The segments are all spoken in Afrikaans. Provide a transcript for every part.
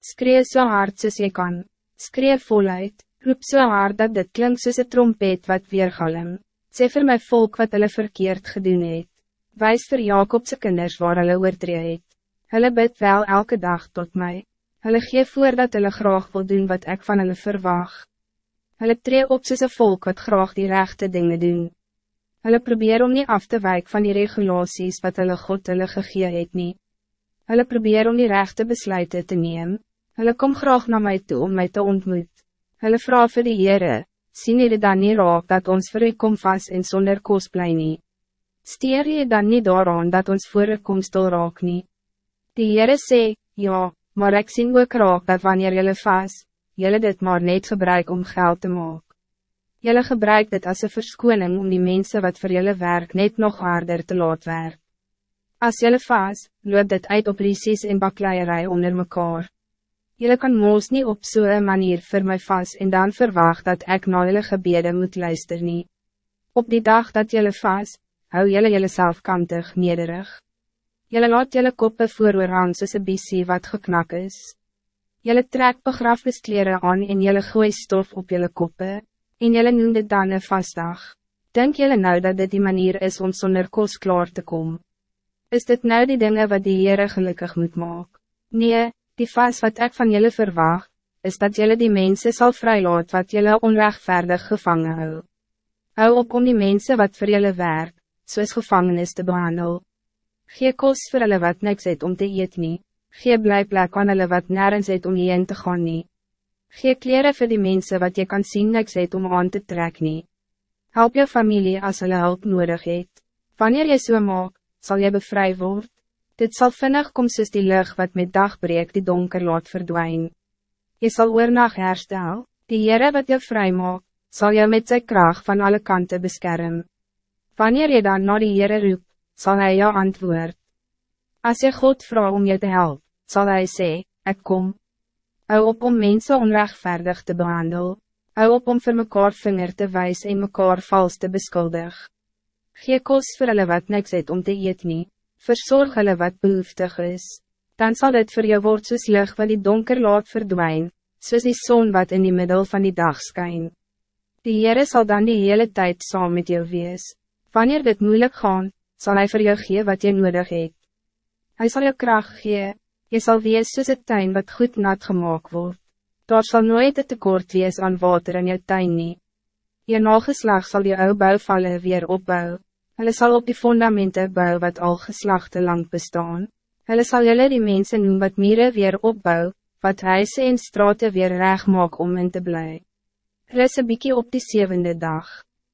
Skree so hard soos jy kan, skree voluit, roep so hard dat dit klink soos een trompet wat weergalm. Sê vir my volk wat hulle verkeerd gedoen het. Wijs vir Jacobse kinders waar hulle oortree het. Hulle bid wel elke dag tot mij. Hulle gee voor dat hulle graag wil doen wat ik van hulle verwaag. Hulle tree op soos een volk wat graag die rechte dingen doen. Hulle probeer om niet af te wijken van die regulaties wat hulle God hulle gegee het nie. Hulle probeer om die rechte besluiten te nemen. Hulle kom graag naar mij toe om mij te ontmoet. Hulle vraag vir die Heere, sien jy dan nie raak dat ons vir u kom vast en sonder koos bly nie. Steer jy dan niet daaraan dat ons voor u kom stil raak nie. Die Heere sê, ja, maar ik sien ook raak dat wanneer jylle vast, jylle dit maar net gebruik om geld te maken. Jylle gebruik dit als een verskoning om die mensen wat voor jylle werk net nog harder te laat werk. Als jylle vast, loop dit uit op risies en bakleierij onder mekaar. Jullie kan moos niet op zo'n manier voor mij vast en dan verwacht dat ik naar jullie gebeden moet luisteren. Op die dag dat jullie vast, hou jullie jullie zelf kantig nederig. Jullie laat jullie koppen voor uw soos een bisie wat geknak is. Jullie trek begrafeniskleren aan en jullie gooi stof op jullie koppen, en jullie noem dit dan een vastdag. Denk jullie nou dat dit die manier is om zonder kost klaar te komen? Is dit nou die dingen wat die Heere gelukkig moet maken? Nee, Die vast wat ik van jullie verwacht, is dat jullie die mensen zal vrijlaat wat jullie onrechtvaardig gevangen hou. Hou op om die mensen wat voor jullie werk, soos gevangenis te behandel. Gee kos voor hulle wat niks het om te eet nie. Gee blijplek aan hulle wat nergens het om heen te gaan nie. Gee kleren voor die mensen wat je kan zien niks het om aan te trek nie. Help je familie als hulle hulp nodig het. Wanneer je so maak, zal je bevrijd worden. Dit zal vinnig kom soos die lucht wat met dag breek die donker laat verdwijnen. Je zal oornag herstel, die Heere wat jou vrij maak, zal jou met zijn kracht van alle kanten beschermen. Wanneer je dan naar die Heere roep, zal hij jou antwoord. Als je God vraagt om je te helpen, zal hij zeggen, ik kom. Hou op om mensen onrechtvaardig te behandelen. Hou op om voor mekaar vinger te wijzen en mekaar vals te beschuldigen. Gee kos vir hulle wat niks het om te eet nie verzorg hulle wat behoeftig is, dan zal het voor jou word soos lig wat die donker laat verdwijn, soos die zon wat in die middel van die dag skyn. Die Heere zal dan die hele tijd saam met jou wees. Wanneer dit moeilijk gaan, zal hij voor jou gee wat je nodig hebt. Hij zal jou kracht gee, je zal wees soos het tuin wat goed nat gemaakt wordt. Daar zal nooit een tekort wees aan water in jou tuin nie. Je nageslag zal je ou bouwvallen weer opbouwen. Hulle sal op die fundamenten bou wat al geslachten lang bestaan. Hulle sal julle die mensen noem wat mire weer opbou, wat huise en straten weer reg maak om in te bly. Is een bykie op die zevende dag.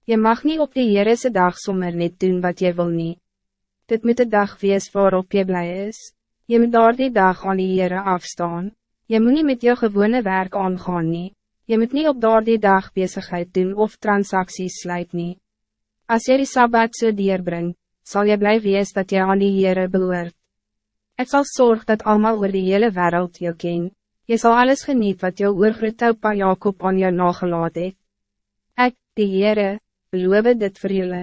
Je mag niet op die Heerese dag sommer net doen wat je wil niet. Dit moet de dag wees waarop je blij is. Je moet daar die dag aan die Heere afstaan. Je moet niet met je gewone werk aangaan nie. Je moet niet op daar die dag bezigheid doen of transacties sluit niet. Als jy die Sabbat so deurbring, sal jy blij wees dat jy aan die Heere behoort. Het zal zorgen dat allemaal oor die hele wereld jou ken. Je zal alles geniet wat jou oorgroot pa Jacob aan jou nagelaat het. Ek, die Heere, beloof dit vir julle.